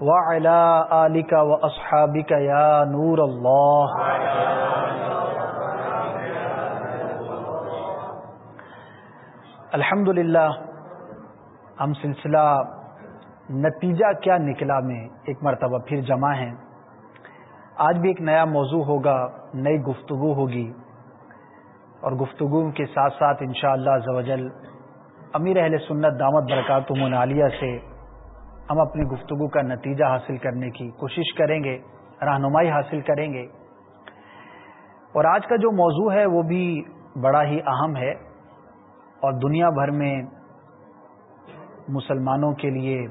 وعلى آلك وأصحابك يا نور الله. الحمد للہ ہم سلسلہ نتیجہ کیا نکلا میں ایک مرتبہ پھر جمع ہیں۔ آج بھی ایک نیا موضوع ہوگا، نئی گفتگو ہوگی۔ اور گفتگو کے ساتھ ساتھ انشاءاللہ شاء اللہ امیر اہل سنت دامت برکات منالیہ سے ہم اپنی گفتگو کا نتیجہ حاصل کرنے کی کوشش کریں گے، رہنمائی حاصل کریں گے۔ اور آج کا جو موضوع ہے وہ بھی بڑا ہی اہم ہے اور دنیا بھر میں مسلمانوں کے لیے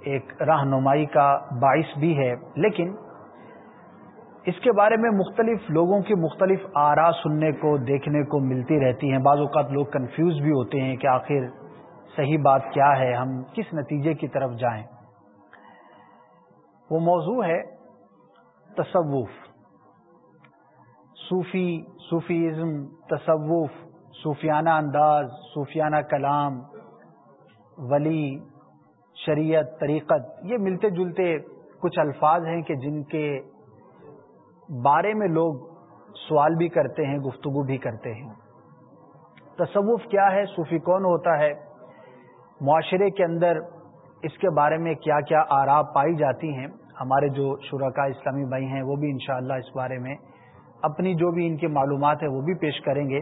ایک رہنمائی کا باعث بھی ہے۔ لیکن اس کے بارے میں مختلف لوگوں کی مختلف آرا سننے کو، دیکھنے کو ملتی رہتی ہیں۔ بعض اوقات لوگ کنفیوز بھی ہوتے ہیں کہ آخر صحیح بات کیا ہے، ہم کس نتیجے کی طرف جائیں؟ وہ موضوع ہے تصوف۔ صوفی، صوفیزم، تصوف، صوفیانہ انداز، صوفیانہ کلام، ولی، شریعت، طریقت، یہ ملتے جلتے کچھ الفاظ ہیں کہ جن کے بارے میں لوگ سوال بھی کرتے ہیں، گفتگو بھی کرتے ہیں۔ تصوف کیا ہے؟ صوفی کون ہوتا ہے؟ معاشرے کے اندر اس کے بارے میں کیا کیا آرا پائی جاتی ہیں، ہمارے جو شرکا اسلامی بھائی ہیں، وہ بھی انشاءاللہ اس بارے میں اپنی جو بھی ان کی معلومات ہیں وہ بھی پیش کریں گے۔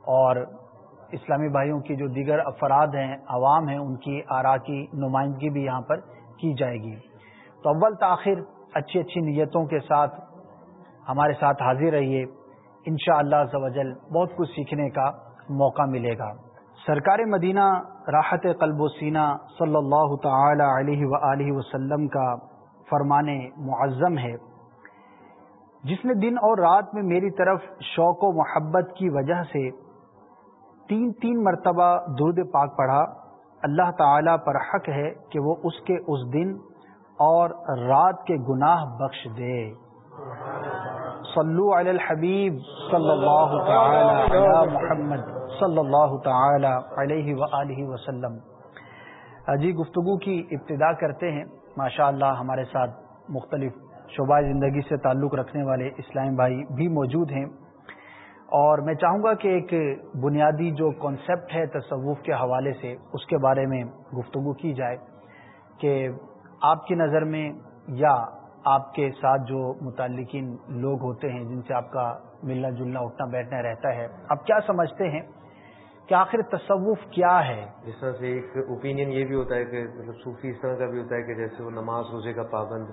اور اسلامی بھائیوں کی جو دیگر افراد ہیں، عوام ہیں، ان کی آرا کی نمائندگی بھی یہاں پر کی جائے گی۔ تو اول تاخیر اچھی اچھی نیتوں کے ساتھ ہمارے ساتھ حاضر رہیے۔ ان شاء اللہ بہت کچھ سیکھنے کا موقع ملے گا۔ سرکار مدینہ راحت قلب و سینہ صلی اللہ تعالی علیہ و وسلم کا فرمان معظم ہے۔ جس نے دن اور رات میں میری طرف شوق و محبت کی وجہ سے تین تین مرتبہ درد پاک پڑھا، اللہ تعالی پر حق ہے کہ وہ اس کے اس دن اور رات کے گناہ بخش دے۔ صلو علی الحبیب صلی اللہ تعالی علی محمد صلی اللہ تعالی علیہ وسلم۔ جی گفتگو کی ابتدا کرتے ہیں۔ ماشاء اللہ ہمارے ساتھ مختلف شعبہ زندگی سے تعلق رکھنے والے اسلام بھائی بھی موجود ہیں۔ اور میں چاہوں گا کہ ایک بنیادی جو کانسیپٹ ہے تصوف کے حوالے سے اس کے بارے میں گفتگو کی جائے کہ آپ کی نظر میں یا آپ کے ساتھ جو متعلقین لوگ ہوتے ہیں، جن سے آپ کا ملنا جلنا، اٹھنا، بیٹھنا رہتا ہے، آپ کیا سمجھتے ہیں کہ آخر تصوف کیا ہے؟ جس طرح سے ایک اوپینین یہ بھی ہوتا ہے کہ مطلب صوفی اس طرح کا بھی ہوتا ہے کہ جیسے وہ نماز روزے کا پابند،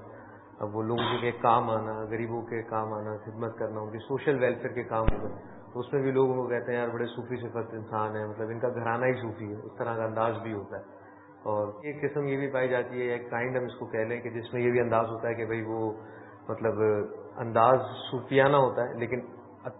اب وہ لوگوں کے کام آنا، غریبوں کے کام آنا، خدمت کرنا، ان کی سوشل ویلفیئر کے کام ہونا، تو اس میں بھی لوگ وہ کہتے ہیں، یار بڑے صوفی صفت انسان ہیں مطلب ان کا گھرانہ ہی صوفی ہے، اس طرح کا انداز بھی ہوتا ہے۔ اور ایک قسم یہ بھی پائی جاتی ہے، ایک کائنڈ ہم اس کو کہہ لیں کہ جس میں یہ بھی انداز ہوتا ہے کہ بھائی وہ مطلب انداز صوفیانہ ہوتا ہے، لیکن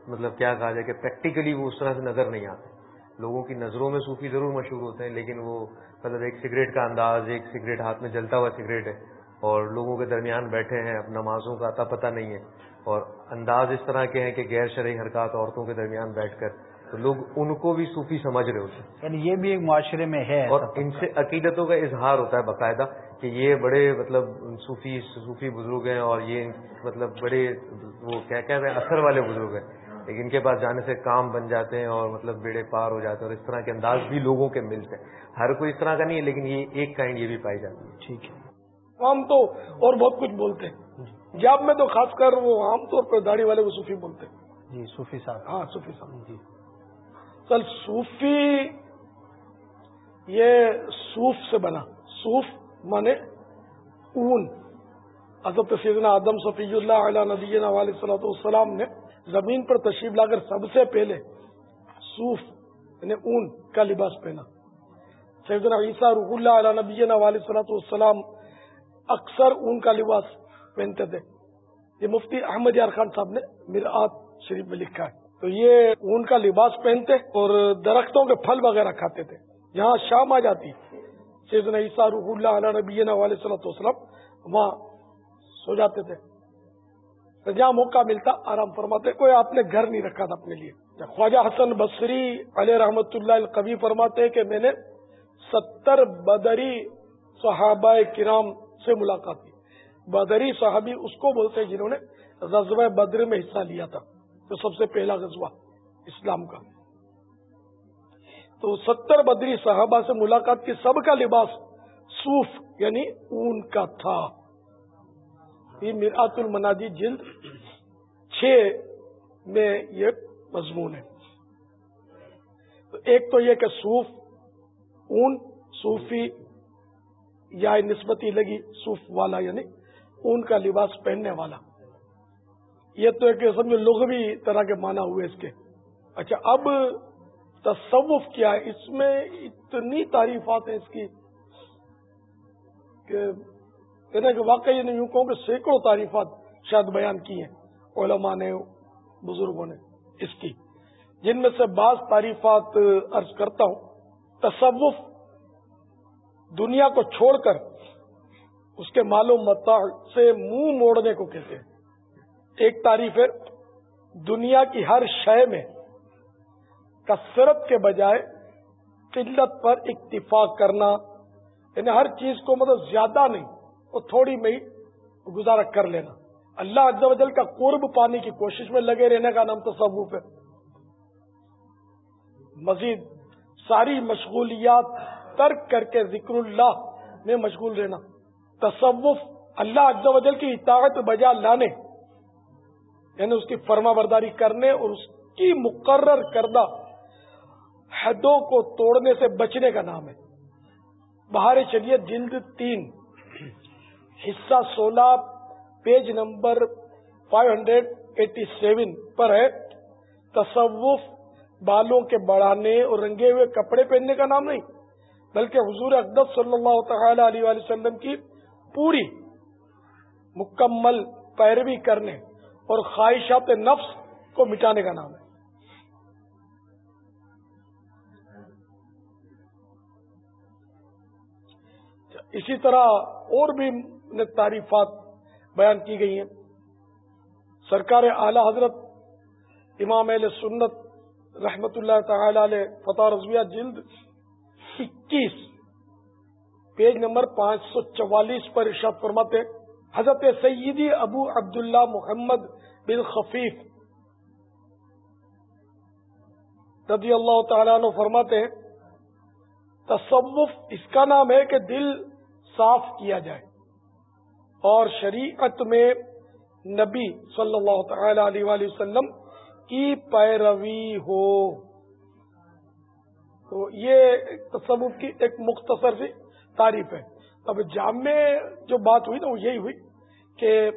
مطلب کیا کہا جائے کہ پریکٹیکلی وہ اس طرح سے نظر نہیں آتے۔ لوگوں کی نظروں میں صوفی ضرور مشہور ہوتے ہیں، لیکن وہ مطلب ایک سگریٹ کا انداز، ایک سگریٹ ہاتھ میں جلتا ہوا سگریٹ ہے اور لوگوں کے درمیان بیٹھے ہیں، اب نمازوں کا اتا پتہ نہیں ہے اور انداز اس طرح کے ہیں کہ غیر شرعی حرکات عورتوں کے درمیان بیٹھ کر تو لوگ ان کو بھی صوفی سمجھ رہے ہوتے ہیں۔ یعنی یہ بھی ایک معاشرے میں ہے۔ اور ان سے عقیدتوں کا اظہار ہوتا ہے باقاعدہ کہ یہ بڑے مطلب صوفی صوفی بزرگ ہیں اور یہ مطلب بڑے وہ کیا کہتے ہیں اثر والے بزرگ ہیں۔ لیکن ان کے پاس جانے سے کام بن جاتے ہیں اور مطلب بیڑے پار ہو جاتے ہیں اور اس طرح کے انداز بھی لوگوں کے ملتے ہیں۔ ہر کوئی اس طرح کا نہیں ہے لیکن یہ ایک کائنڈ یہ بھی پائی جاتی ہے۔ ٹھیک ہے۔ عام تو اور بہت کچھ بولتے ہیں۔ جب میں تو خاص کر وہ عام طور پر داڑھی والے کو صوفی بولتے ہیں۔ جی صوفی صاحب۔ ہاں صوفی صاحب۔ جی۔ کل صوفی یہ صوف سے بنا، صوف مانے اون۔ حضرت سیدنا آدم صفی اللہ علیہ نبی علیہ صلاحت والسلام نے زمین پر تشریف لا کر سب سے پہلے صوف یعنی اون کا لباس پہنا۔ سیدنا عیسیٰ رح اللہ علیہ نبی علیہ صلاحت والسلام اکثر اون کا لباس پہنتے تھے۔ یہ مفتی احمد یار خان صاحب نے میرآت شریف میں لکھا ہے۔ تو یہ اون کا لباس پہنتے اور درختوں کے پھل وغیرہ کھاتے تھے۔ جہاں شام آ جاتی۔ سیدنا عیسیٰ رح اللہ علیہ نبی علیہ صلاحت والسلام وہاں سو جاتے تھے۔ جہاں موقع ملتا، آرام فرماتے، کوئی آپ نے گھر نہیں رکھا تھا اپنے لیے۔ خواجہ حسن بصری علیہ رحمت اللہ القوی فرماتے کہ میں نے ستر بدری صحابہ کرام سے ملاقات کی۔ بدری صحابی اس کو بولتے ہیں جنہوں نے غزوہ بدر میں حصہ لیا تھا۔ تو سب سے پہلا غزوہ اسلام کا۔ تو ستر بدری صحابہ سے ملاقات کی سب کا لباس صوف یعنی اون کا تھا۔ یہ میرات المنادی جلد چھ میں یہ مضمون ہے۔ تو ایک تو یہ کہ صوف اون، صوفی یا نسبتی لگی، صوف والا یعنی اون کا لباس پہننے والا۔ یہ تو ایک سمجھو لغوی طرح کے معنی ہوئے اس کے۔ اچھا اب تصوف کیا ہے؟ اس میں اتنی تعریفات ہیں اس کی کہ کہنا کہ واقعی نہیں یوں کہوں کہ سینکڑوں تعریفات شاید بیان کی ہیں علماء نے، بزرگوں نے اس کی۔ جن میں سے بعض تعریفات عرض کرتا ہوں، تصوف دنیا کو چھوڑ کر اس کے معلوم متا سے منہ موڑنے کو کہتے ہیں۔ ایک تعریف ہے، دنیا کی ہر شے میں کثرت کے بجائے قلت پر اکتفاق کرنا یعنی ہر چیز کو مطلب زیادہ نہیں، وہ تھوڑی میں ہی گزارا کر لینا۔ اللہ عز و جل کا قرب پانے کی کوشش میں لگے رہنے کا نام تصوف ہے۔ مزید ساری مشغولیات ترک کر کے ذکر اللہ میں مشغول رہنا۔ تصوف اللہ عز و جل کی اطاعت بجا لانے یعنی اس کی فرما برداری کرنے اور اس کی مقرر کردہ حدوں کو توڑنے سے بچنے کا نام ہے۔ بہار چلیے جلد تین، حصہ سولہ، پیج نمبر 587 پر ہے۔ تصوف بالوں کے بڑھانے اور رنگے ہوئے کپڑے پہننے کا نام نہیں، بلکہ حضور اقدس صلی اللہ تعالی علیہ وسلم کی پوری مکمل پیروی کرنے اور خواہشات نفس کو مٹانے کا نام ہے۔ اسی طرح اور بھی تعریفات بیان کی گئی ہیں۔ سرکار اعلی حضرت امام علیہ سنت رحمت اللہ تعالی علیہ فتح رضویہ جلد اکیس، پیج نمبر پانچ سو چوالیس پر ارشاد فرماتے حضرت سیدی ابو عبداللہ محمد بن خفیف رضی اللہ تعالیٰ عنہ فرماتے ہیں، تصوف اس کا نام ہے کہ دل صاف کیا جائے۔ اور شریعت میں نبی صلی اللہ تعالی علیہ وآلہ وسلم کی پیروی ہو۔ تو یہ تصوف کی ایک مختصر سی تعریف ہے۔ اب جامع جو بات ہوئی نا، وہ یہی ہوئی کہ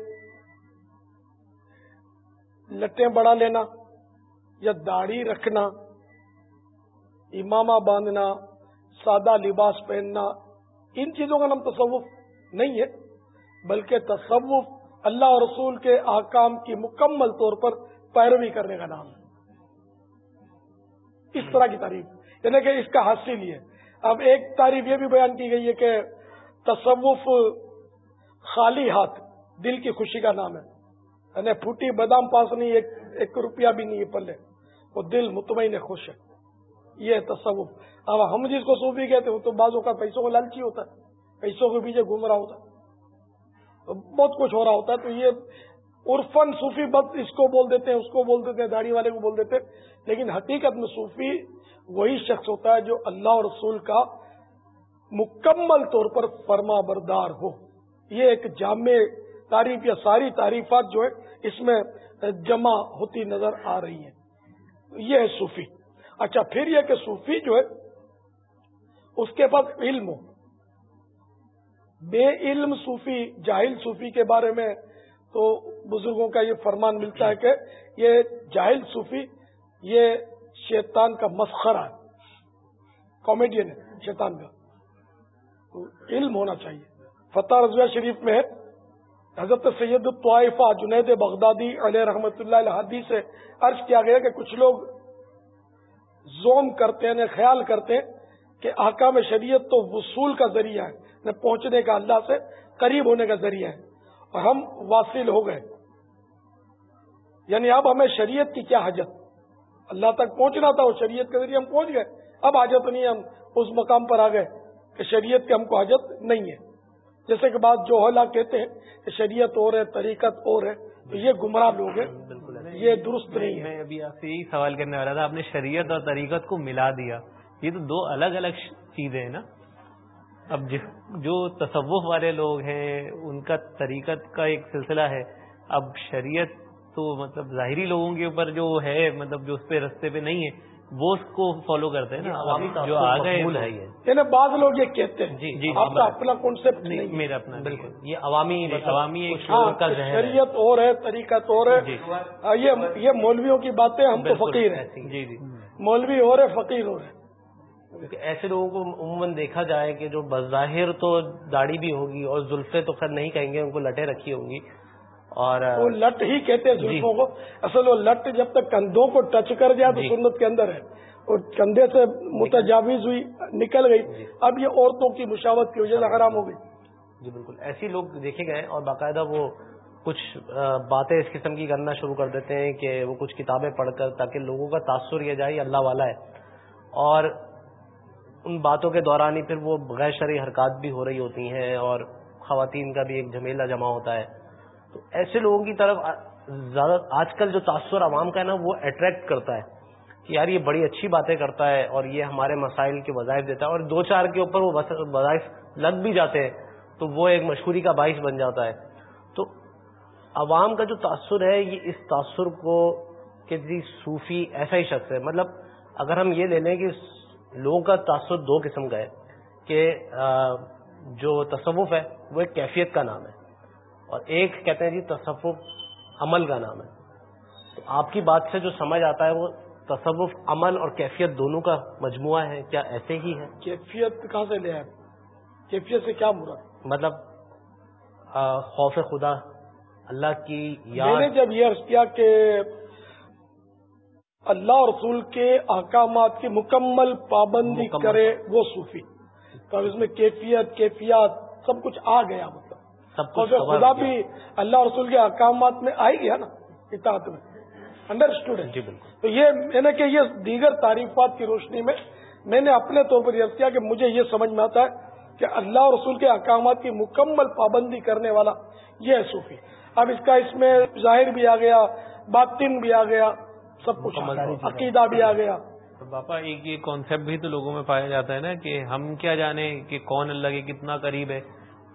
لٹیں بڑھا لینا یا داڑھی رکھنا، امامہ باندھنا، سادہ لباس پہننا، ان چیزوں کا نام تصوف نہیں ہے، بلکہ تصوف اللہ اور رسول کے آکام کی مکمل طور پر پیروی کرنے کا نام ہے۔ اس طرح کی تعریف۔ یعنی کہ اس کا حاصل یہ اب ایک تعریف یہ بھی بیان کی گئی ہے کہ تصوف خالی ہاتھ، دل کی خوشی کا نام ہے۔ یعنی پھوٹی بادام پاس نہیں ایک ایک روپیہ بھی نہیں ہے پلے وہ دل مطمئن خوش ہے یہ تصوف اب ہم جس کو صوفی کہتے ہیں وہ تو بازو کا پیسوں کو لالچی ہوتا ہے پیسوں کے پیچھے گھوم رہا ہوتا ہے بہت کچھ ہو رہا ہوتا ہے تو یہ عرفن صوفی بد اس کو بول دیتے ہیں اس کو بول دیتے ہیں داڑھی والے کو بول دیتے ہیں لیکن حقیقت میں صوفی وہی شخص ہوتا ہے جو اللہ اور رسول کا مکمل طور پر فرما بردار ہو یہ ایک جامع تعریف یا ساری تعریفات جو ہے اس میں جمع ہوتی نظر آ رہی ہیں۔ یہ ہے صوفی۔ اچھا پھر یہ کہ صوفی جو ہے، اس کے پاس علم ہو۔ بے علم صوفی، جاہل صوفی کے بارے میں تو بزرگوں کا یہ فرمان ملتا ہے کہ یہ جاہل صوفی، یہ شیطان کا مسخرہ ہے۔ کامیڈین ہے، شیطان کا۔ علم ہونا چاہیے۔ فتح رضویہ شریف میں ہے۔ حضرت سید الطائفہ جنید بغدادی علیہ رحمۃ اللہ علیہ سے عرض کیا گیا کہ کچھ لوگ زوم کرتے ہیں خیال کرتے ہیں کہ آکام شریعت تو وصول کا ذریعہ ہے یعنی پہنچنے کا اللہ سے، قریب ہونے کا ذریعہ ہے۔ اور ہم واصل ہو گئے۔ یعنی اب ہمیں شریعت کی کیا حاجت؟ اللہ تک پہنچنا تھا وہ شریعت کے ذریعے ہم پہنچ گئے۔ اب حاجت نہیں ہم اس مقام پر آ گئے کہ شریعت کی ہم کو حاجت نہیں ہے۔ جیسے کہ بات جو حلا کہتے ہیں کہ شریعت اور ہے طریقت اور ہے تو یہ گمراہ لوگ ہیں یہ درست نہیں ہے۔ ابھی آپ سے یہی سوال کرنے والا تھا آپ نے شریعت اور طریقت کو ملا دیا یہ تو دو الگ الگ چیزیں ہیں نا۔ اب جو تصوف والے لوگ ہیں ان کا طریقت کا ایک سلسلہ ہے۔ اب شریعت تو مطلب ظاہری لوگوں کے اوپر جو ہے مطلب جو اس پہ رستے پہ نہیں ہے وہ اس کو فالو کرتے ہیں نا جو آ گئے یعنی بعض لوگ یہ کہتے ہیں جی جی آپ کا اپنا کانسیپٹ نہیں میرا اپنا بالکل۔ یہ عوامی عوامی ایک شعور کا ذہن ہے۔ شریعت اور ہے طریقت اور ہے۔ جی۔ یہ یہ مولویوں کی باتیں ہم تو فقیر ہیں۔ جی جی۔ مولوی اور ہے فقیر اور ہے۔ ایسے لوگوں کو عموماً دیکھا جائے کہ جو بظاہر تو داڑھی بھی ہوگی اور زلفے تو خیر نہیں کہیں گے ان کو لٹے رکھی ہوں گی۔ اور وہ لٹ ہی کہتے ہیں جی۔ زلفوں کو۔ اصل وہ لٹ جب تک کندھوں کو ٹچ کر جائے تو جی۔ سنت کے اندر ہے۔ اور کندھے سے متجاوز ہوئی نکل جی۔ گئی اب یہ عورتوں کی مشاوت کی وجہ سے حرام ہو گئی۔ جی بالکل۔ ایسے لوگ دیکھے گئے اور باقاعدہ وہ کچھ باتیں اس قسم کی کرنا شروع کر دیتے ہیں کہ وہ کچھ کتابیں پڑھ کر تاکہ لوگوں کا تاثر یہ جائے اللہ والا ہے۔ اور ان باتوں کے دوران ہی پھر وہ غیر شرعی حرکات بھی ہو رہی ہوتی ہیں اور خواتین کا بھی ایک جھمیلا جمع ہوتا ہے۔ تو ایسے لوگوں کی طرف زیادہ آج کل جو تاثر عوام کا ہے نا، وہ اٹریکٹ کرتا ہے کہ یار یہ بڑی اچھی باتیں کرتا ہے اور یہ ہمارے مسائل کے وظائف دیتا ہے اور دو چار کے اوپر وہ وظائف لگ بھی جاتے ہیں، تو وہ ایک مشہوری کا باعث بن جاتا ہے۔ تو عوام کا جو تاثر ہے، یہ اس تاثر کو کہ صوفی ایسا ہی شخص ہے۔ مطلب اگر ہم یہ لے لیں کہ لوگوں کا تاثر دو قسم کا ہے، کہ جو تصوف ہے، وہ ایک کیفیت کا نام ہے۔ اور ایک کہتے ہیں جی تصوف عمل کا نام ہے۔ تو آپ کی بات سے جو سمجھ آتا ہے وہ تصوف عمل اور کیفیت دونوں کا مجموعہ ہے کیا ایسے ہی ہے؟ کیفیت کہاں سے لے آئے؟ کیفیت سے کیا مراد؟ مطلب خوف خدا اللہ کی میں یاد۔ نے جب یہ عرض کیا کہ اللہ اور رسول کے احکامات کی مکمل پابندی مکمل۔ کرے وہ صوفی۔ تو اس میں کیفیت کیفیات سب کچھ آ گیا۔ سب کچھ خدا۔ بھی اللہ رسول کے احکامات میں آ ہی گیا نا اطاعت میں انڈرسٹوڈ جی بالکل۔ تو یہ میں نے کہ یہ دیگر تعریفات کی روشنی میں میں نے اپنے طور پر یہ کیا کہ مجھے یہ سمجھ میں آتا ہے کہ اللہ اور رسول کے احکامات کی مکمل پابندی کرنے والا یہ ہے صوفی۔ اب اس کا اس میں ظاہر بھی آ گیا باطن بھی آ گیا سب کچھ۔ عقیدہ بھی آ گیا۔ باپا ایک یہ کانسیپٹ بھی تو لوگوں میں پایا جاتا ہے نا کہ ہم کیا جانے کہ کون اللہ کے کتنا قریب ہے۔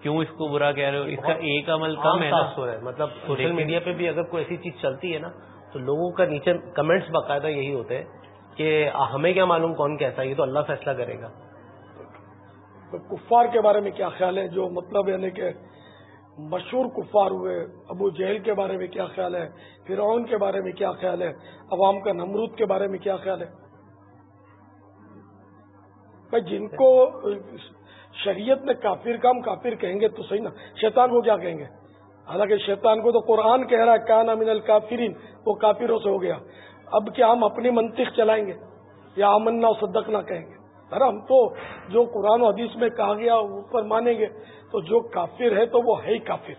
کیوں اس کو برا کہہ رہے ہو؟ اس کا ایک عمل کم ہے نا۔ مطلب سوشل میڈیا پہ بھی اگر کوئی ایسی چیز چلتی ہے نا تو لوگوں کا نیچے کمنٹس باقاعدہ یہی ہوتے ہیں کہ ہمیں کیا معلوم کون کیسا ہے یہ تو اللہ فیصلہ کرے گا۔ کفار کے بارے میں کیا خیال ہے؟ جو مطلب یعنی کہ مشہور کفار ہوئے ابو جہل کے بارے میں کیا خیال ہے؟ فرعون کے بارے میں کیا خیال ہے؟ عوام کا نمرود کے بارے میں کیا خیال ہے؟ بھائی جن کو شریعت میں کافر کام کافر کہیں گے تو صحیح نا، شیطان کو کیا کہیں گے؟ حالانکہ شیطان کو تو قرآن کہہ رہا ہے کان امین الکافرین، وہ کافروں سے ہو گیا۔ اب کیا ہم اپنی منطق چلائیں گے؟ یا امنا صدق نہ کہیں گے؟ ارے ہم تو جو قرآن و حدیث میں کہا گیا اس پر مانیں گے۔ تو جو کافر ہے تو وہ ہے ہی کافر۔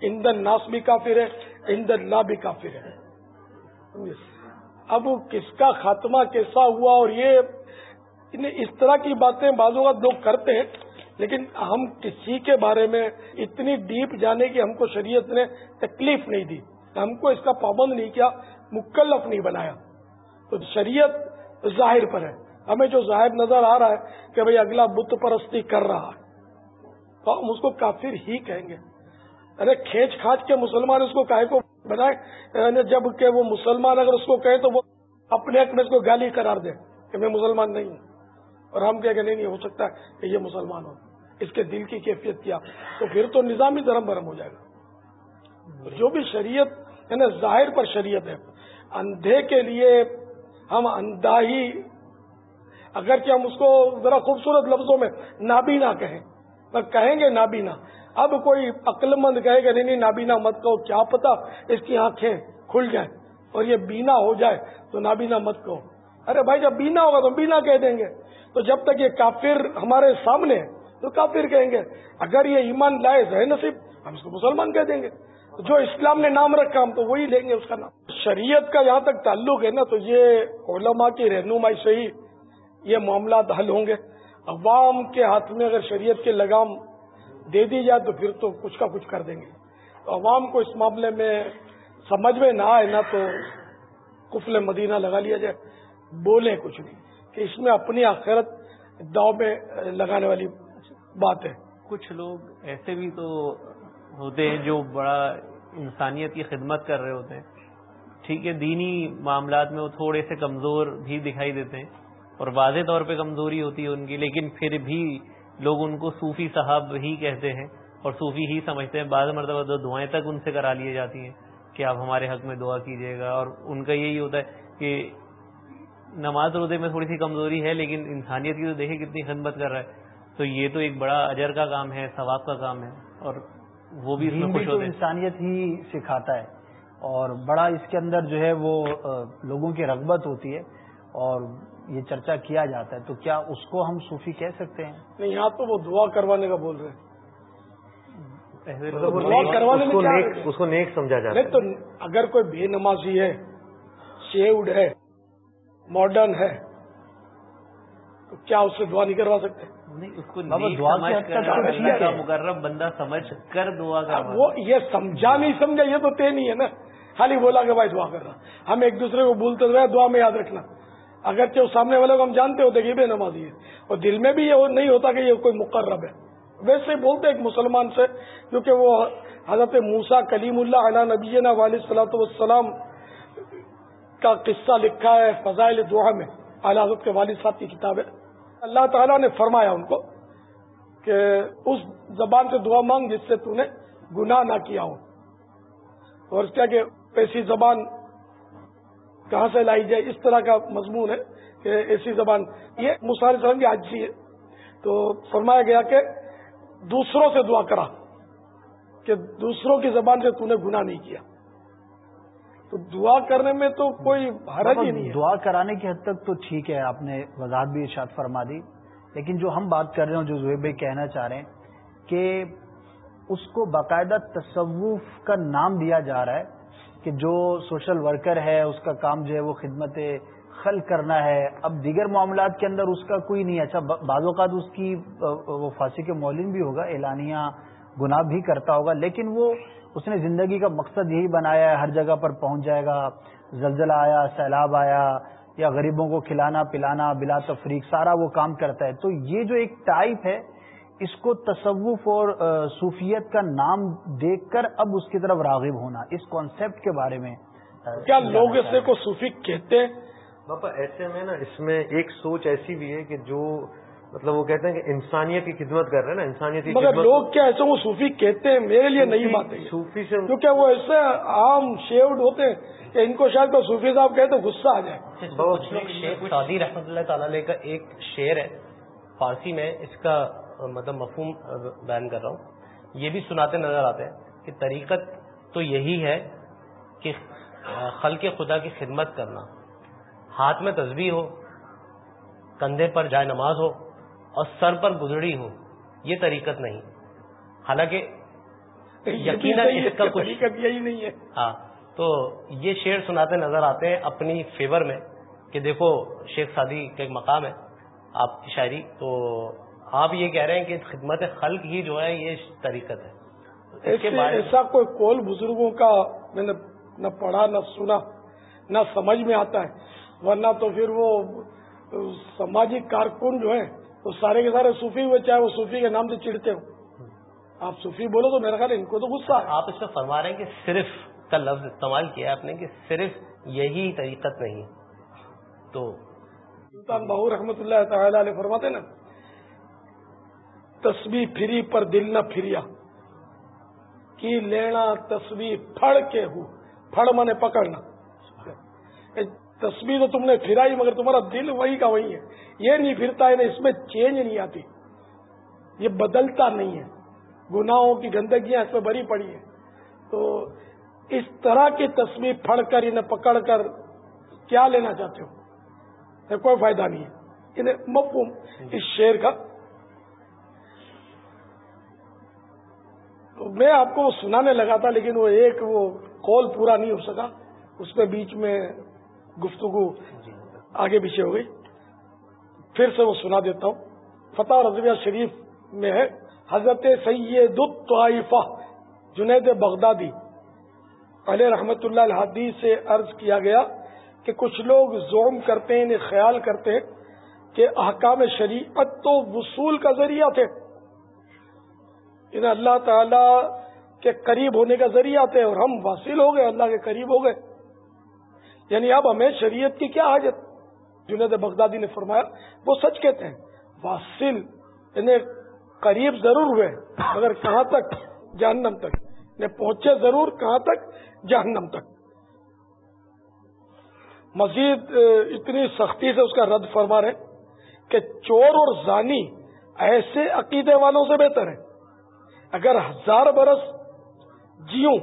ایندھن ناس بھی کافر ہے ایندھن اللہ بھی کافر ہے۔ اب کس کا خاتمہ کیسا ہوا اور یہ اس طرح کی باتیں بعض اوقات لوگ کرتے ہیں، لیکن ہم کسی کے بارے میں اتنی ڈیپ جانے کی ہم کو شریعت نے تکلیف نہیں دی، ہم کو اس کا پابند نہیں کیا، مکلف نہیں بنایا۔ تو شریعت ظاہر پر ہے۔ ہمیں جو ظاہر نظر آ رہا ہے کہ بھئی اگلا بت پرستی کر رہا ہے، تو ہم اس کو کافر ہی کہیں گے۔ ارے، کھینچ کھانچ کے مسلمان اس کو کہے کو بنائے یعنی جبکہ وہ مسلمان اگر اس کو کہے تو وہ اپنے حق میں اس کو گالی قرار دے کہ میں مسلمان نہیں ہوں۔ اور ہم کہہ کہ نہیں نہیں، ہو سکتا کہ یہ مسلمان ہو اس کے دل کی کیفیت کیا؟ تو پھر تو نظام ہی دھرم برم ہو جائے گا۔ جو بھی شریعت یعنی ظاہر پر شریعت ہے، اندھے کے لیے ہم اندھا ہی اگرچہ ہم اس کو ذرا خوبصورت لفظوں میں نابینا کہیں کہیں گے نابینا۔ اب کوئی عقل مند کہے گا نہیں نہیں، نابینا مت کہو، کیا پتا اس کی آنکھیں کھل جائیں اور یہ بینا ہو جائے تو نابینا مت کہو۔ ارے بھائی، جب بینا ہوگا تو بینا کہہ دیں گے۔ تو جب تک یہ کافر ہمارے سامنے تو کافر کہیں گے، اگر یہ ایمان لائے ہے نصیب، ہم اس کو مسلمان کہہ دیں گے۔ جو اسلام نے نام رکھا، ہم تو وہی لیں گے اس کا نام۔ شریعت کا جہاں تک تعلق ہے نا، تو یہ علماء کی رہنمائی سے ہی یہ معاملات حل ہوں گے۔ عوام کے ہاتھ میں اگر شریعت کے لگام دے دی جائے، تو پھر تو کچھ کا کچھ کر دیں گے۔ تو عوام کو اس معاملے میں سمجھ میں نہ آئے نا تو کفل مدینہ لگا لیا جائے۔ بولیں کچھ نہیں۔ اس میں اپنی آخرت داؤ میں لگانے والی بات ہے۔ کچھ لوگ ایسے بھی تو ہوتے ہیں جو بڑا انسانیت کی خدمت کر رہے ہوتے ہیں۔ ٹھیک ہے، دینی معاملات میں وہ تھوڑے سے کمزور بھی دکھائی دیتے ہیں اور واضح طور پہ کمزوری ہوتی ہے ان کی، لیکن پھر بھی لوگ ان کو صوفی صاحب ہی کہتے ہیں اور صوفی ہی سمجھتے ہیں۔ بعض مرتبہ دو دعائیں تک ان سے کرا لی جاتی ہیں کہ آپ ہمارے حق میں دعا کیجیے گا۔ اور ان کا یہی ہوتا ہے کہ نماز روزے میں تھوڑی سی کمزوری ہے لیکن انسانیت کی تو دیکھیں کتنی خدمت کر رہا ہے۔ تو یہ تو ایک بڑا اجر کا کام ہے ثواب کا کام ہے اور وہ بھی اس میں خوش ہوتے انسانیت ہی سکھاتا ہے اور بڑا اس کے اندر جو ہے وہ لوگوں کی رغبت ہوتی ہے اور یہ چرچا کیا جاتا ہے۔ تو کیا اس کو ہم صوفی کہہ سکتے ہیں؟ نہیں یہاں تو وہ دعا کروانے کا بول رہے ہیں۔ اس کو نیک سمجھا جاتا ہے تو اگر کوئی بے نمازی ہے شیوڈ ہے ماڈرن ہے تو کیا اس سے دعا نہیں کروا سکتے؟ مقرر بندہ سمجھ کر دعا کر وہ یہ سمجھا نہیں سمجھا یہ تو طے نہیں ہے نا۔ خالی بولا کہ بھائی دعا کرنا ہم ایک دوسرے کو بولتے رہے دعا میں یاد رکھنا۔ اگرچہ سامنے والے کو ہم جانتے ہوتے کہ یہ بے نمازی ہے۔ اور دل میں بھی یہ نہیں ہوتا کہ یہ کوئی مقرب ہے۔ ویسے بولتے ایک مسلمان سے کیونکہ وہ حضرت موسا کلیم اللہ علیہ نبی والد صلاحت والسلام کا قصہ لکھا ہے فضائل دعا میں، اعلی حضرت کے والد صاحب کی کتاب ہے اللہ تعالیٰ نے فرمایا ان کو کہ اس زبان سے دعا مانگ جس سے تو نے گناہ نہ کیا ہو۔ اور کیا کہ ایسی زبان کہاں سے لائی جائے؟ اس طرح کا مضمون ہے کہ ایسی زبان۔ یہ مسار کی حاجی ہے۔ تو فرمایا گیا کہ دوسروں سے دعا کرا کہ دوسروں کی زبان سے تو نے گناہ نہیں کیا۔ تو دعا کرنے میں تو کوئی حرج ہی نہیں دعا کرانے کی حد تک تو ٹھیک ہے آپ نے وضاحت بھی ارشاد فرما دی۔ لیکن جو ہم بات کر رہے ہیں جو زہیب بھائی کہنا چاہ رہے ہیں کہ اس کو باقاعدہ تصوف کا نام دیا جا رہا ہے کہ جو سوشل ورکر ہے اس کا کام جو ہے وہ خدمت خل کرنا ہے۔ اب دیگر معاملات کے اندر اس کا کوئی نہیں اچھا بعض اوقات اس کی وہ پھانسی کے مولن بھی ہوگا اعلانیہ گناہ بھی کرتا ہوگا لیکن وہ اس نے زندگی کا مقصد یہی بنایا ہے ہر جگہ پر پہنچ جائے گا زلزلہ آیا سیلاب آیا یا غریبوں کو کھلانا پلانا بلا تفریق سارا وہ کام کرتا ہے۔ تو یہ جو ایک ٹائپ ہے اس کو تصوف اور صوفیت کا نام دیکھ کر اب اس کی طرف راغب ہونا اس کانسیپٹ کے بارے میں کیا لوگ اسے کو صوفی کہتے ہیں؟ باپا ایسے میں نا اس میں ایک سوچ ایسی بھی ہے کہ جو مطلب وہ کہتے ہیں کہ انسانیت کی خدمت کر رہے ہیں نا انسانیت کی مگر لوگ کیا ایسے وہ صوفی کہتے ہیں میرے لیے نہیں بات صوفی سے کیونکہ وہ ایسے عام شیوڈ ہوتے ہیں کہ ان کو شاید تو صوفی صاحب کہتے غصہ آ جائے۔ شیخ سعودی رحمۃ اللہ تعالی علیہ کا ایک شعر ہے فارسی میں اس کا مطلب مفہوم بیان کر رہا ہوں۔ یہ بھی سناتے نظر آتے ہیں کہ طریقت تو یہی ہے کہ خلق خدا کی خدمت کرنا۔ ہاتھ میں تصویر ہو کندھے پر جائے نماز ہو اور سر پر گزڑی ہو یہ طریقت نہیں۔ حالانکہ یقیناً اس کا کچھ یہی نہیں ہے۔ ہاں تو یہ شعر سناتے نظر آتے ہیں اپنی فیور میں کہ دیکھو شیخ سادی کا ایک مقام ہے آپ کی شاعری۔ تو آپ یہ کہہ رہے ہیں کہ خدمت خلق ہی جو ہے یہ طریقت ہے۔ ایسا کوئی کول بزرگوں کا میں نے نہ پڑھا نہ سنا نہ سمجھ میں آتا ہے ورنہ تو پھر وہ سماجی کارکن جو ہیں تو سارے کے سارے صوفی ہوئے چاہے وہ صوفی کے نام سے چڑھتے ہو آپ صوفی بولو تو میرا خیال ان کو تو غصہ ہے۔ آپ اس میں فرما رہے ہیں کہ صرف کا لفظ استعمال کیا آپ نے کہ صرف یہی طریقت نہیں۔ تو سلطان بہو رحمت اللہ تعالی علیہ فرماتے نا تسبیح پھری پر دل نہ پھریا۔ لینا تسبیح پھڑ کے ہو پھڑ منے پکڑنا۔ تصویر تو تم نے پھرائی مگر تمہارا دل وہی کا وہی ہے۔ یہ نہیں پھرتا ہے، اس میں چینج نہیں آتی۔ یہ بدلتا نہیں ہے۔ گناہوں کی گندگیاں اس میں بری پڑی ہیں۔ تو اس طرح کی تصویر پھڑ کر، انہیں پکڑ کر کیا لینا چاہتے ہو؟ کوئی فائدہ نہیں ہے۔ انہیں مفہوم، اس شیر کا۔ تو میں آپ کو وہ سنانے لگا تھا، لیکن وہ ایک وہ کال پورا نہیں ہو سکا۔ اس میں بیچ میں گفتگو آگے پیچھے ہو گئی۔ پھر سے وہ سنا دیتا ہوں۔ فتح رضویہ شریف میں ہے۔ حضرت سید الطائفہ جنید بغدادی۔ علیہ رحمت اللہ الحادی سے عرض کیا گیا کہ کچھ لوگ زوم کرتے ہیں خیال کرتے ہیں کہ احکام شریعت تو وصول کا ذریعہ تھے۔ انہیں اللہ تعالی کے قریب ہونے کا ذریعہ تھے اور ہم واصل ہو گئے، اللہ کے قریب ہو گئے۔ یعنی اب ہمیں شریعت کی کیا حاجت؟ جنید بغدادی نے فرمایا، وہ سچ کہتے ہیں، واصل انہیں قریب ضرور ہوئے، مگر کہاں تک؟ جہنم تک۔ یعنی پہنچے ضرور، کہاں تک؟ جہنم تک۔ مزید اتنی سختی سے اس کا رد فرما رہے کہ چور اور زانی ایسے عقیدے والوں سے بہتر ہے اگر ہزار برس جیوں،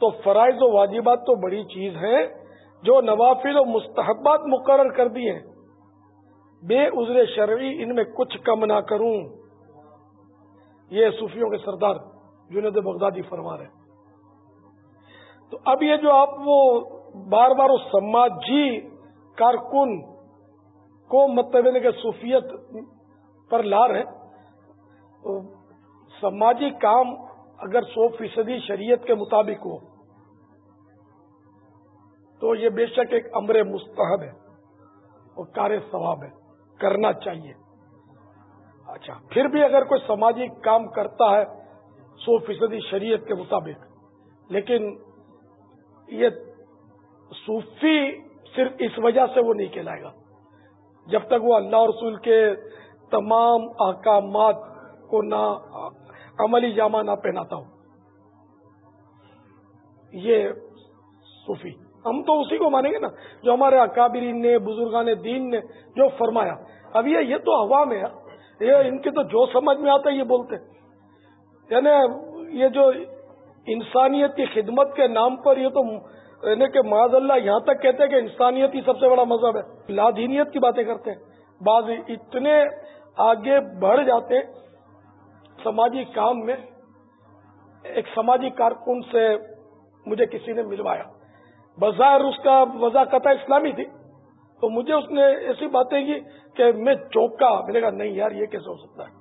تو فرائض و واجبات تو بڑی چیز ہے جو نوافل و مستحبات مقرر کر دیے بے عذر شرعی ان میں کچھ کم نہ کروں۔ یہ صوفیوں کے سردار جنید بغدادی فرما رہے تو اب یہ جو آپ وہ بار بار اس سماجی جی کارکن کو متبین کے صوفیت پر لا رہے سماجی کام اگر سو فیصدی شریعت کے مطابق ہو تو یہ بے شک ایک امر مستحب ہے اور کار ثواب ہے، کرنا چاہیے۔ اچھا پھر بھی اگر کوئی سماجی کام کرتا ہے، سو فیصدی شریعت کے مطابق، لیکن یہ صوفی صرف اس وجہ سے وہ نہیں کہلائے گا۔ جب تک وہ اللہ رسول کے تمام احکامات کو نہ، عملی جامہ نہ پہناتا ہوں یہ صوفی۔ ہم تو اسی کو مانیں گے نا، جو ہمارے اکابرین نے، بزرگان دین نے جو فرمایا۔ اب یہ یہ تو عوام ہے۔ یہ ان کے تو جو سمجھ میں آتا ہے، یہ بولتے یعنی یہ جو انسانیت کی خدمت کے نام پر یہ تو یعنی کہ معذ اللہ یہاں تک کہتے ہیں کہ انسانیت ہی سب سے بڑا مذہب ہے۔ لادینیت کی باتیں کرتے ہیں۔ بعض اتنے آگے بڑھ جاتے سماجی کام میں۔ ایک سماجی کارکن سے مجھے کسی نے ملوایا۔ بظاہر اس کا وضاقت اسلامی تھی۔ تو مجھے اس نے ایسی باتیں کی کہ میں چوکا میں نے کہا نہیں یار، یہ کیسے ہو سکتا ہے؟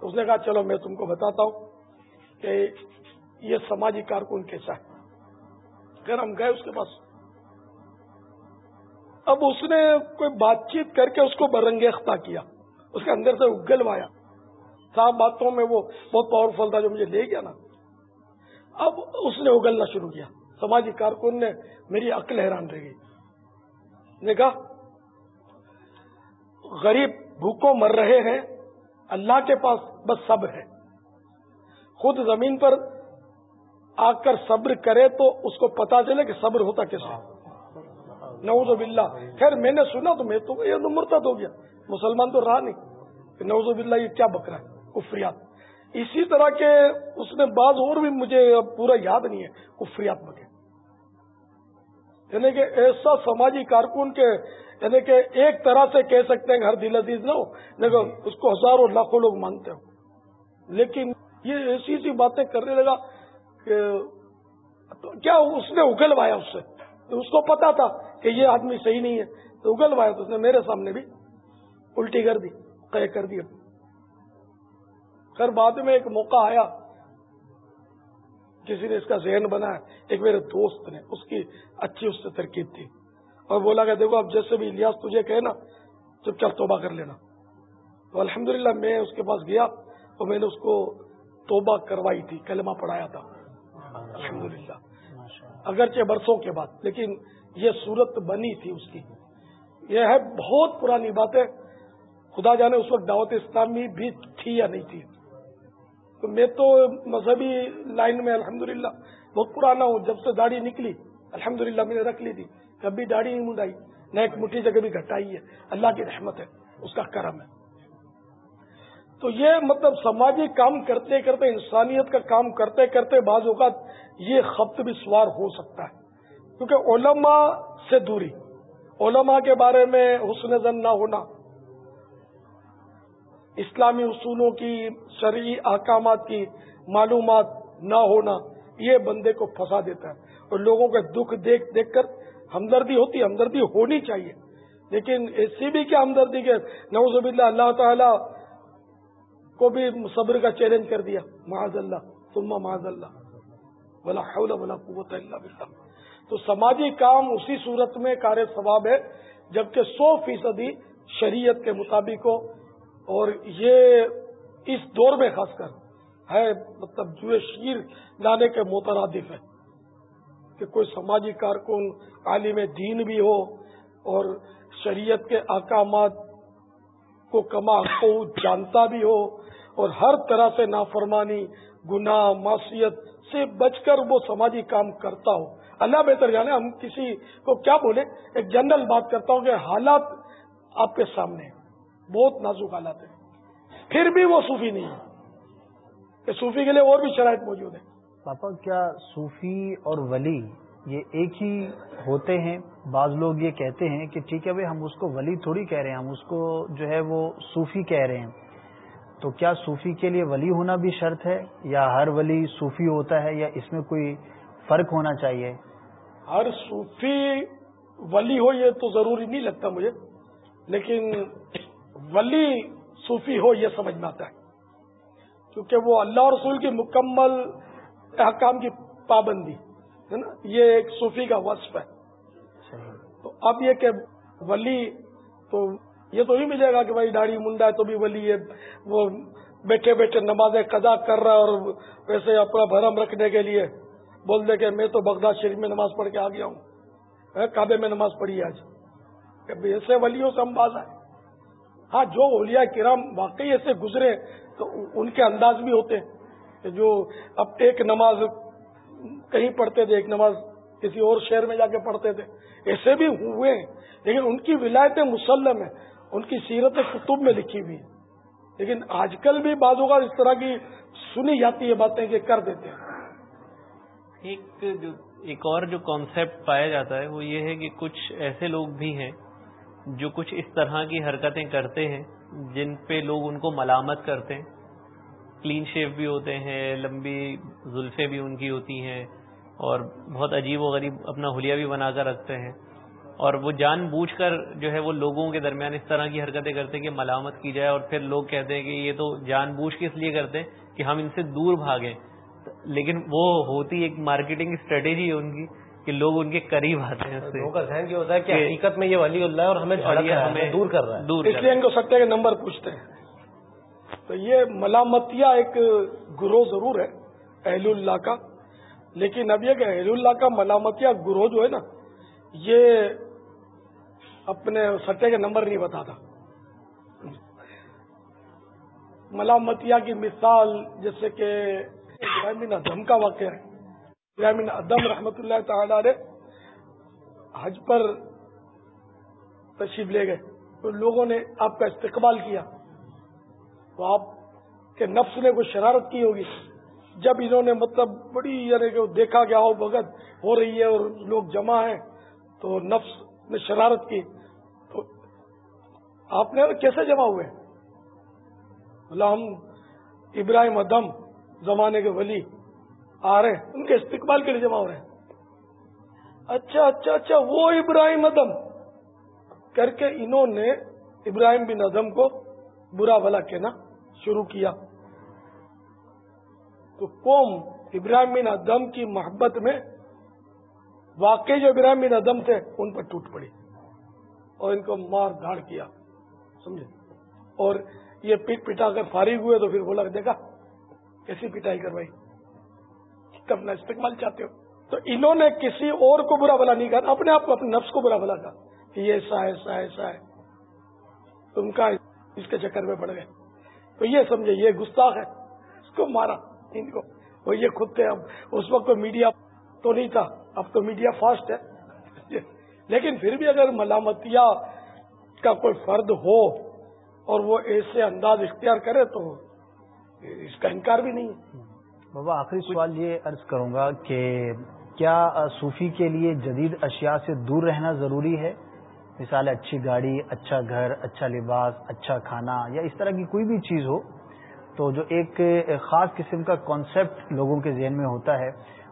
تو اس نے کہا چلو میں تم کو بتاتا ہوں کہ یہ سماجی کارکن کیسا ہے۔ پھر ہم گئے اس کے پاس۔ اب اس نے کوئی بات چیت کر کے اس کو برنگیختہ کیا۔ اس کے اندر سے اگلوایا۔ صاف باتوں میں وہ بہت پاورفل تھا جو مجھے لے گیا نا۔ اب اس نے اگلنا شروع کیا۔ سماجی کارکن نے میری عقل حیران رہ گئی۔ نے کہا، غریب بھوکوں مر رہے ہیں، اللہ کے پاس بس صبر ہے۔ خود زمین پر آ کر صبر کرے تو اس کو پتا چلے کہ صبر ہوتا کیسے نوز باللہ۔ خیر، میں نے سنا تو میں تو یہ مرتد ہو گیا۔ مسلمان تو رہا نہیں۔ نوز باللہ، یہ کیا بکرا ہے؟ کفریات۔ اسی طرح کے اس نے بعض اور بھی مجھے پورا یاد نہیں ہے۔ کفریات بکے یعنی کہ ایسا سماجی کارکن کے یعنی کہ ایک طرح سے کہہ سکتے ہیں کہ ہر دل عزیز نہ ہو، لیکن اس کو ہزاروں لاکھوں لوگ مانتے ہو لیکن یہ ایسی سی باتیں کرنے لگا کہ کیا اس نے اگلوایا اس سے؟ اس کو پتا تھا کہ یہ آدمی صحیح نہیں ہے۔ تو اگلوایا تو اس نے میرے سامنے بھی الٹی کر دی طے کر دیا۔ خیر، بعد میں ایک موقع آیا۔ کسی نے اس کا ذہن بنایا ایک میرے دوست نے، اس کی اچھی اس سے ترکیب تھی۔ اور بولا کہ دیکھو، اب جیسے بھی الیاس تجھے کہے نا چپ چاپ توبہ کر لینا۔ تو الحمدللہ میں اس کے پاس گیا اور میں نے اس کو توبہ کروائی تھی، کلمہ پڑھایا تھا۔ الحمدللہ۔ اگرچہ برسوں کے بعد، لیکن یہ صورت بنی تھی اس کی۔ یہ ہے بہت پرانی بات ہے خدا جانے اس وقت دعوت اسلامی بھی تھی یا نہیں تھی۔ تو میں تو مذہبی لائن میں الحمدللہ بہت پرانا ہوں۔ جب سے داڑھی نکلی، الحمدللہ میں نے رکھ لی تھی۔ کبھی داڑھی نہیں منڈائی، نہ ایک مٹھی سے کبھی گھٹائی ہے۔ اللہ کی رحمت ہے، اس کا کرم ہے۔ تو یہ مطلب سماجی کام کرتے کرتے، انسانیت کا کام کرتے کرتے بعض اوقات یہ خبت بھی سوار ہو سکتا ہے۔ کیونکہ علماء سے دوری، علماء کے بارے میں حسن زن نہ ہونا اسلامی اصولوں کی شرعی احکامات کی معلومات نہ ہونا یہ بندے کو پھنسا دیتا ہے۔ اور لوگوں کے دکھ دیکھ دیکھ کر ہمدردی ہوتی ہمدردی ہونی چاہیے۔ لیکن ایسی بھی کیا ہمدردی کے؟ نوز باللہ، اللہ تعالی کو بھی صبر کا چیلنج کر دیا۔ معاذ اللہ، ثم معاذ اللہ۔ ولا حول ولا قوت الا باللہ۔ تو سماجی کام اسی صورت میں کار ثواب ہے، جبکہ سو فیصدی شریعت کے مطابق ہو۔ اور یہ اس دور میں خاص کر ہے مطلب جو شیر لانے کے مترادف ہے کہ کوئی سماجی کارکن، عالم دین بھی ہو اور شریعت کے احکامات کو کما کو جانتا بھی ہو اور ہر طرح سے نافرمانی، گناہ، معصیت سے بچ کر وہ سماجی کام کرتا ہو۔ اللہ بہتر جانے ہم کسی کو کیا بولے ایک جنرل بات کرتا ہوں کہ حالات آپ کے سامنے بہت نازک حالات ہیں۔ پھر بھی وہ صوفی نہیں ہے کہ صوفی کے لیے اور بھی شرائط موجود ہیں۔ پاپا کیا صوفی اور ولی یہ ایک ہی ہوتے ہیں؟ بعض لوگ یہ کہتے ہیں کہ ٹھیک ہے بھائی ہم اس کو ولی تھوڑی کہہ رہے ہیں ہم اس کو جو ہے وہ صوفی کہہ رہے ہیں۔ تو کیا صوفی کے لیے ولی ہونا بھی شرط ہے؟ یا ہر ولی صوفی ہوتا ہے؟ یا اس میں کوئی فرق ہونا چاہیے؟ ہر صوفی ولی ہو یہ تو ضروری نہیں لگتا مجھے لیکن ولی صوفی ہو، یہ سمجھ میں آتا ہے۔ کیونکہ وہ اللہ رسول کی مکمل احکام کی پابندی، ہے نا؟ یہ ایک صوفی کا وصف ہے۔ تو اب یہ کہ ولی تو یہ تو ہی ملے گا کہ بھائی داڑھی منڈا ہے تو بھی ولی ہے، وہ بیٹھے بیٹھے نمازیں قضا کر رہا ہے اور ویسے اپنا بھرم رکھنے کے لیے بول دے کہ میں تو بغداد شریف میں نماز پڑھ کے آ گیا ہوں۔ کعبے میں نماز پڑھی آج۔ ایسے ولیوں سے ہم باز آئے ہاں جو اولیاء کرام واقعی ایسے گزرے تو ان کے انداز بھی ہوتے ہیں جو اب ایک نماز کہیں پڑھتے تھے، ایک نماز کسی اور شہر میں جا کے پڑھتے تھے، ایسے بھی ہوئے ہیں۔ لیکن ان کی ولایت مسلم ہے ان کی سیرت کتب میں لکھی ہوئی ہے لیکن آج کل بھی بعضوں کا اس طرح کی سنی جاتی ہے باتیں کہ کر دیتے ہیں۔ ایک جو ایک اور جو کانسیپٹ پایا جاتا ہے، وہ یہ ہے کہ کچھ ایسے لوگ بھی ہیں جو کچھ اس طرح کی حرکتیں کرتے ہیں، جن پہ لوگ ان کو ملامت کرتے ہیں۔ کلین شیف بھی ہوتے ہیں، لمبی زلفیں بھی ان کی ہوتی ہیں اور بہت عجیب و غریب اپنا حلیہ بھی بنا کر رکھتے ہیں۔ اور وہ جان بوجھ کر جو ہے وہ لوگوں کے درمیان اس طرح کی حرکتیں کرتے ہیں کہ ملامت کی جائے اور پھر لوگ کہتے ہیں کہ یہ تو جان بوجھ کے اس لیے کرتے ہیں کہ ہم ان سے دور بھاگیں۔ لیکن وہ ہوتی ایک مارکیٹنگ اسٹریٹجی ہے ان کی۔ کہ لوگ ان کے قریب آتے ہیں ذہن یہ ہوتا ہے کہ حقیقت میں یہ ولی اللہ ہے اور ہمیں ہمیں دور کر رہا ہے۔ دور اس لیے ان کو سکتے کے نمبر پوچھتے ہیں۔ تو یہ ملامتیا ایک گروہ ضرور ہے اہل اللہ کا۔ لیکن اب یہ کہ اہل اللہ کا ملامتیا گروہ جو ہے نا یہ اپنے سٹے کے نمبر نہیں بتاتا۔ ملامتیا کی مثال جیسے کہ ابراہیم ادم کا واقعہ ہے۔ ابراہیم ادم رحمت اللہ تعالی حج پر تشریف لے گئے۔ تو لوگوں نے آپ کا استقبال کیا۔ تو آپ کے نفس نے کوئی شرارت کی ہوگی؟ جب انہوں نے مطلب بڑی یعنی کہ دیکھا گیا ہو بھگت ہو رہی ہے اور لوگ جمع ہیں، تو نفس نے شرارت کی۔ تو آپ نے کیسے جمع ہوئے؟ مطلب ہم ابراہیم ادم زمانے کے ولی آ رہے ہیں، ان کے استقبال کے لیے جمع ہو رہے ہیں۔ اچھا اچھا اچھا وہ ابراہیم ادم کر کے انہوں نے ابراہیم بن ادم کو برا بلا کہنا شروع کیا۔ تو قوم ابراہیم بن ادم کی محبت میں واقعی جو ابراہیم بن ادم تھے، ان پر ٹوٹ پڑی اور ان کو مار دھاڑ کیا۔ سمجھے؟ اور یہ پیٹ پٹا کر فارغ ہوئے تو پھر بولا دیکھا، کیسی پٹائی کروائی؟ اپنا استقبال چاہتے ہو۔ تو انہوں نے کسی اور کو برا بلا نہیں کہا اپنے آپ کو، اپنے نفس کو برا بلا کہا۔ یہ ایسا ایسا ایسا ہے۔ تم کا اس کے چکر میں پڑ گئے۔ تو یہ سمجھے، یہ گستاخ ہے۔ اس کو مارا، ان کو۔ وہ یہ خود تھے۔ اب اس وقت میڈیا تو نہیں تھا، اب تو میڈیا فاسٹ ہے۔ لیکن پھر بھی اگر ملامتیا کا کوئی فرد ہو اور وہ ایسے انداز اختیار کرے تو اس کا انکار بھی نہیں ہے۔ بابا آخری سوال یہ عرض کروں گا کہ کیا صوفی کے لیے جدید اشیاء سے دور رہنا ضروری ہے؟ مثال اچھی گاڑی اچھا گھر اچھا لباس اچھا کھانا یا اس طرح کی کوئی بھی چیز ہو تو جو ایک خاص قسم کا کانسیپٹ لوگوں کے ذہن میں ہوتا ہے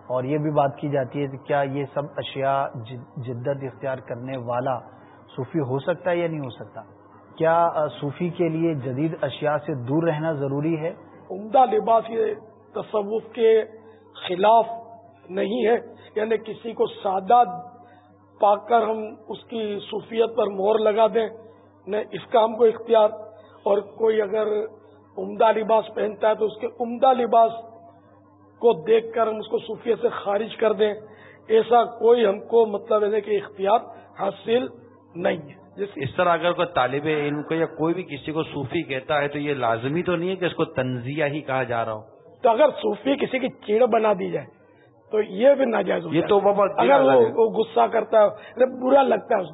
اور یہ بھی بات کی جاتی ہے کہ کیا یہ سب اشیاء جدت اختیار کرنے والا صوفی ہو سکتا ہے یا نہیں ہو سکتا؟ کیا صوفی کے لیے جدید اشیاء سے دور رہنا ضروری ہے؟ عمدہ لباس یہ تصوف کے خلاف نہیں ہے۔ یعنی کسی کو سادہ پا کر ہم اس کی صوفیت پر مور لگا دیں، نہ اس کام کو اختیار۔ اور کوئی اگر عمدہ لباس پہنتا ہے تو اس کے عمدہ لباس کو دیکھ کر ہم اس کو صوفیت سے خارج کر دیں۔ ایسا کوئی ہم کو مطلب ہے کہ اختیار حاصل نہیں ہے۔ اس طرح اگر کوئی طالب علم کو یا کوئی بھی کسی کو صوفی کہتا ہے تو یہ لازمی تو نہیں ہے کہ اس کو تنزیہ ہی کہا جا رہا ہو۔ تو اگر صوفی کسی کی چیڑ بنا دی جائے تو یہ بھی ناجائز یہ تو بابا اگر وہ غصہ کرتا ہے برا لگتا ہے اس کو۔